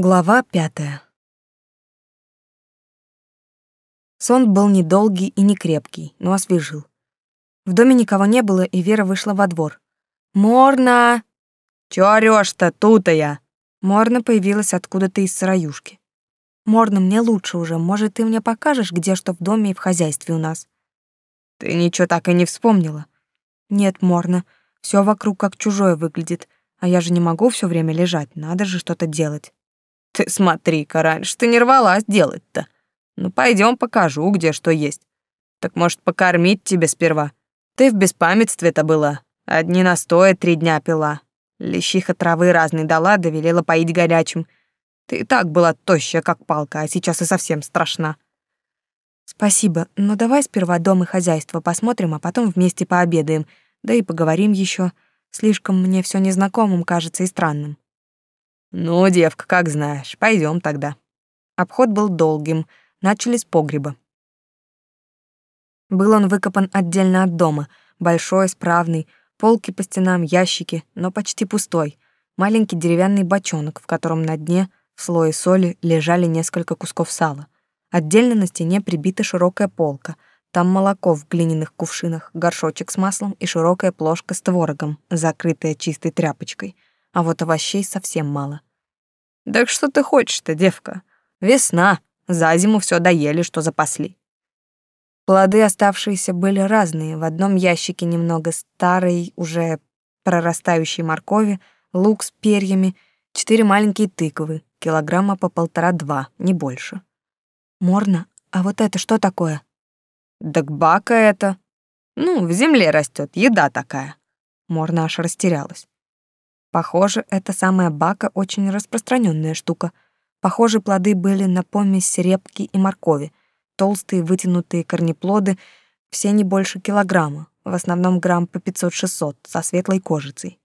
Глава пятая. Сон был недолгий и не крепкий, но освежил. В доме никого не было, и Вера вышла во двор. «Морна!» «Чё орёшь-то, тут я!» Морна появилась откуда-то из сыроюшки. «Морна, мне лучше уже. Может, ты мне покажешь, где что в доме и в хозяйстве у нас?» «Ты ничего так и не вспомнила?» «Нет, Морна, всё вокруг как чужое выглядит, а я же не могу всё время лежать, надо же что-то делать». Ты смотри-ка, раньше ты не рвалась делать-то. Ну, пойдем покажу, где что есть. Так, может, покормить тебе сперва? Ты в беспамятстве-то была. Одни настоя три дня пила. Лещиха травы разной дала, довелела поить горячим. Ты и так была тощая, как палка, а сейчас и совсем страшна. Спасибо, но давай сперва дом и хозяйство посмотрим, а потом вместе пообедаем, да и поговорим еще. Слишком мне все незнакомым кажется и странным. Ну, девка, как знаешь. Пойдем тогда. Обход был долгим. Начали с погреба. Был он выкопан отдельно от дома, большой, справный, полки по стенам, ящики, но почти пустой. Маленький деревянный бочонок, в котором на дне в слое соли лежали несколько кусков сала. Отдельно на стене прибита широкая полка. Там молоко в глиняных кувшинах, горшочек с маслом и широкая плошка с творогом, закрытая чистой тряпочкой — а вот овощей совсем мало. «Так что ты хочешь-то, девка? Весна, за зиму все доели, что запасли». Плоды оставшиеся были разные. В одном ящике немного старой, уже прорастающей моркови, лук с перьями, четыре маленькие тыквы, килограмма по полтора-два, не больше. «Морно, а вот это что такое?» «Так бака это. Ну, в земле растет, еда такая». Морна аж растерялась. Похоже, эта самая бака очень распространенная штука. Похоже, плоды были на помесь репки и моркови. Толстые вытянутые корнеплоды, все не больше килограмма, в основном грамм по 500-600, со светлой кожицей.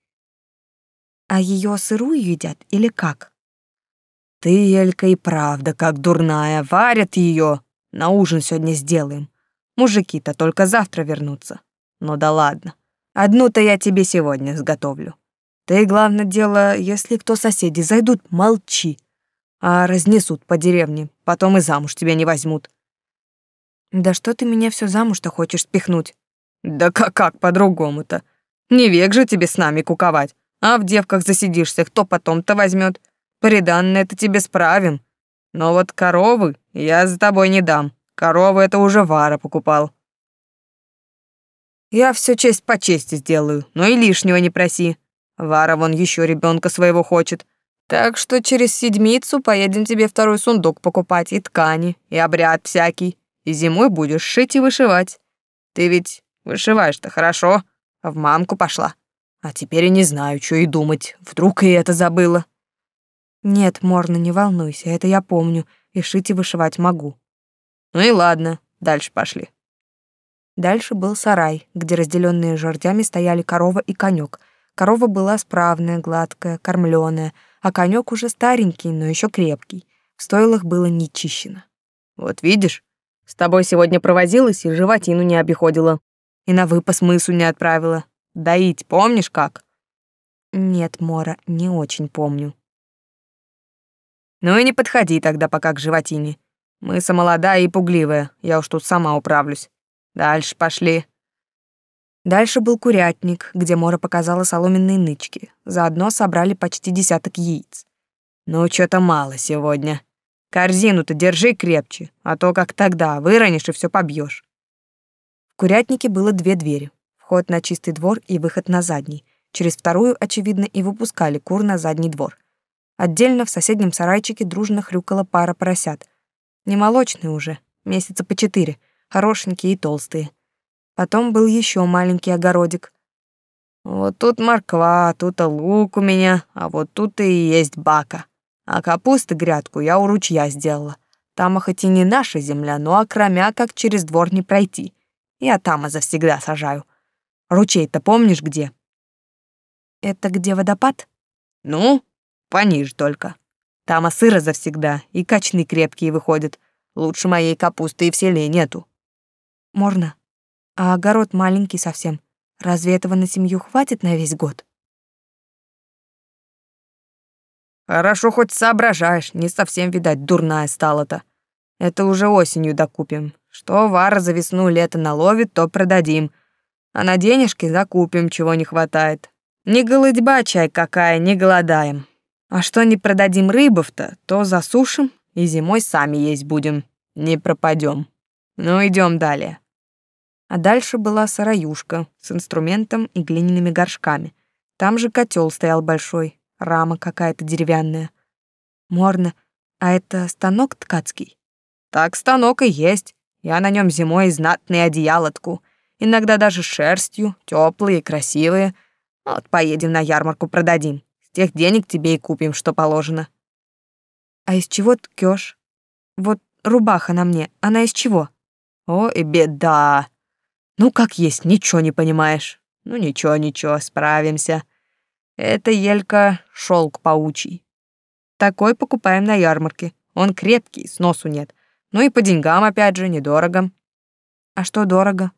А ее сырую едят или как? Ты, Элька, и правда, как дурная, варят ее. На ужин сегодня сделаем. Мужики-то только завтра вернутся. Ну да ладно. Одну-то я тебе сегодня сготовлю. Ты, главное дело, если кто соседи зайдут, молчи. А разнесут по деревне, потом и замуж тебя не возьмут. Да что ты меня все замуж-то хочешь спихнуть? Да как, как по-другому-то? Не век же тебе с нами куковать. А в девках засидишься, кто потом-то возьмет? Приданное это тебе справим. Но вот коровы я за тобой не дам. Коровы это уже Вара покупал. Я все честь по чести сделаю, но и лишнего не проси. Вара вон еще ребенка своего хочет. Так что через седмицу поедем тебе второй сундук покупать и ткани, и обряд всякий. И зимой будешь шить и вышивать. Ты ведь вышиваешь-то хорошо, а в мамку пошла. А теперь и не знаю, что и думать. Вдруг и это забыла. Нет, Морна, не волнуйся, это я помню, и шить и вышивать могу. Ну и ладно, дальше пошли. Дальше был сарай, где разделенные жердями стояли корова и конек — Корова была справная, гладкая, кормленая, а конек уже старенький, но еще крепкий. В стойлах было не чищено. «Вот видишь, с тобой сегодня провозилась и животину не обиходила. И на выпас мысу не отправила. Доить помнишь как?» «Нет, Мора, не очень помню». «Ну и не подходи тогда пока к животине. Мыса молодая и пугливая, я уж тут сама управлюсь. Дальше пошли». Дальше был курятник, где Мора показала соломенные нычки. Заодно собрали почти десяток яиц. «Ну, что-то мало сегодня. Корзину-то держи крепче, а то как тогда, выронишь и все побьешь. В курятнике было две двери. Вход на чистый двор и выход на задний. Через вторую, очевидно, и выпускали кур на задний двор. Отдельно в соседнем сарайчике дружно хрюкала пара поросят. Не молочные уже, месяца по четыре, хорошенькие и толстые — Потом был еще маленький огородик. Вот тут морква, тут лук у меня, а вот тут и есть бака. А капусты грядку я у ручья сделала. Там хоть и не наша земля, но окромя как через двор не пройти. Я там завсегда сажаю. Ручей-то помнишь где? Это где водопад? Ну, пониже только. Там сыро завсегда, и качны крепкие выходят. Лучше моей капусты и в селе нету. Можно? А огород маленький совсем. Разве этого на семью хватит на весь год? Хорошо хоть соображаешь, не совсем, видать, дурная стала-то. Это уже осенью докупим. Что Вара за весну-лето наловит, то продадим. А на денежки закупим, чего не хватает. Не голодьба чай какая, не голодаем. А что не продадим рыбов-то, то засушим и зимой сами есть будем. Не пропадем. Ну, идем далее. А дальше была сараюшка с инструментом и глиняными горшками. Там же котел стоял большой, рама какая-то деревянная. Морно, а это станок ткацкий? Так станок и есть. Я на нем зимой знатные одеяла тку. Иногда даже шерстью, теплые, красивые. Вот поедем на ярмарку продадим. С тех денег тебе и купим, что положено. А из чего ткёшь? Вот рубаха на мне, она из чего? О, и беда. Ну, как есть, ничего не понимаешь. Ну, ничего, ничего, справимся. Это елька шелк паучий. Такой покупаем на ярмарке. Он крепкий, сносу нет. Ну и по деньгам, опять же, недорого. А что дорого?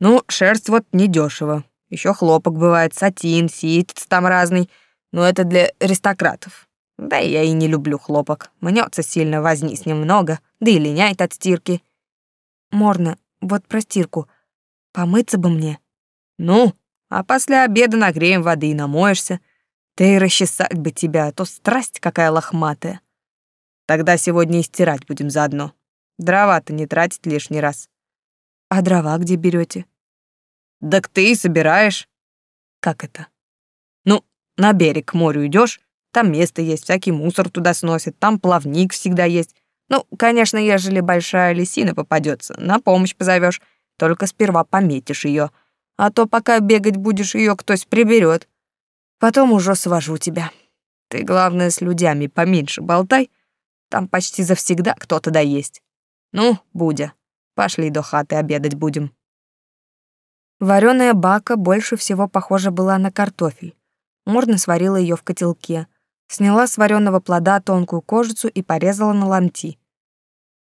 Ну, шерсть вот недешево. Еще хлопок бывает, сатин, ситец там разный. Но это для аристократов. Да я и не люблю хлопок. Мнется сильно, возни с ним много, да и линяет от стирки. Морно, вот про стирку. Помыться бы мне. Ну, а после обеда нагреем воды и намоешься. Ты и расчесать бы тебя, а то страсть какая лохматая. Тогда сегодня и стирать будем заодно. Дрова-то не тратить лишний раз. А дрова где берете? Так ты и собираешь. Как это? Ну, на берег к морю идешь, там место есть, всякий мусор туда сносит, там плавник всегда есть. Ну, конечно, ежели большая лисина попадется, на помощь позовешь. Только сперва пометишь ее, а то пока бегать будешь, ее кто-то приберет. Потом уже свожу тебя. Ты, главное, с людьми поменьше болтай. Там почти завсегда кто-то да есть. Ну, Будя, пошли до хаты обедать будем. Вареная бака больше всего похожа была на картофель. Морно сварила ее в котелке, сняла с вареного плода тонкую кожицу и порезала на ломти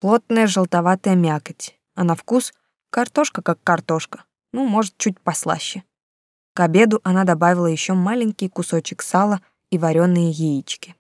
плотная желтоватая мякоть, а на вкус картошка как картошка, ну, может, чуть послаще. К обеду она добавила еще маленький кусочек сала и вареные яички.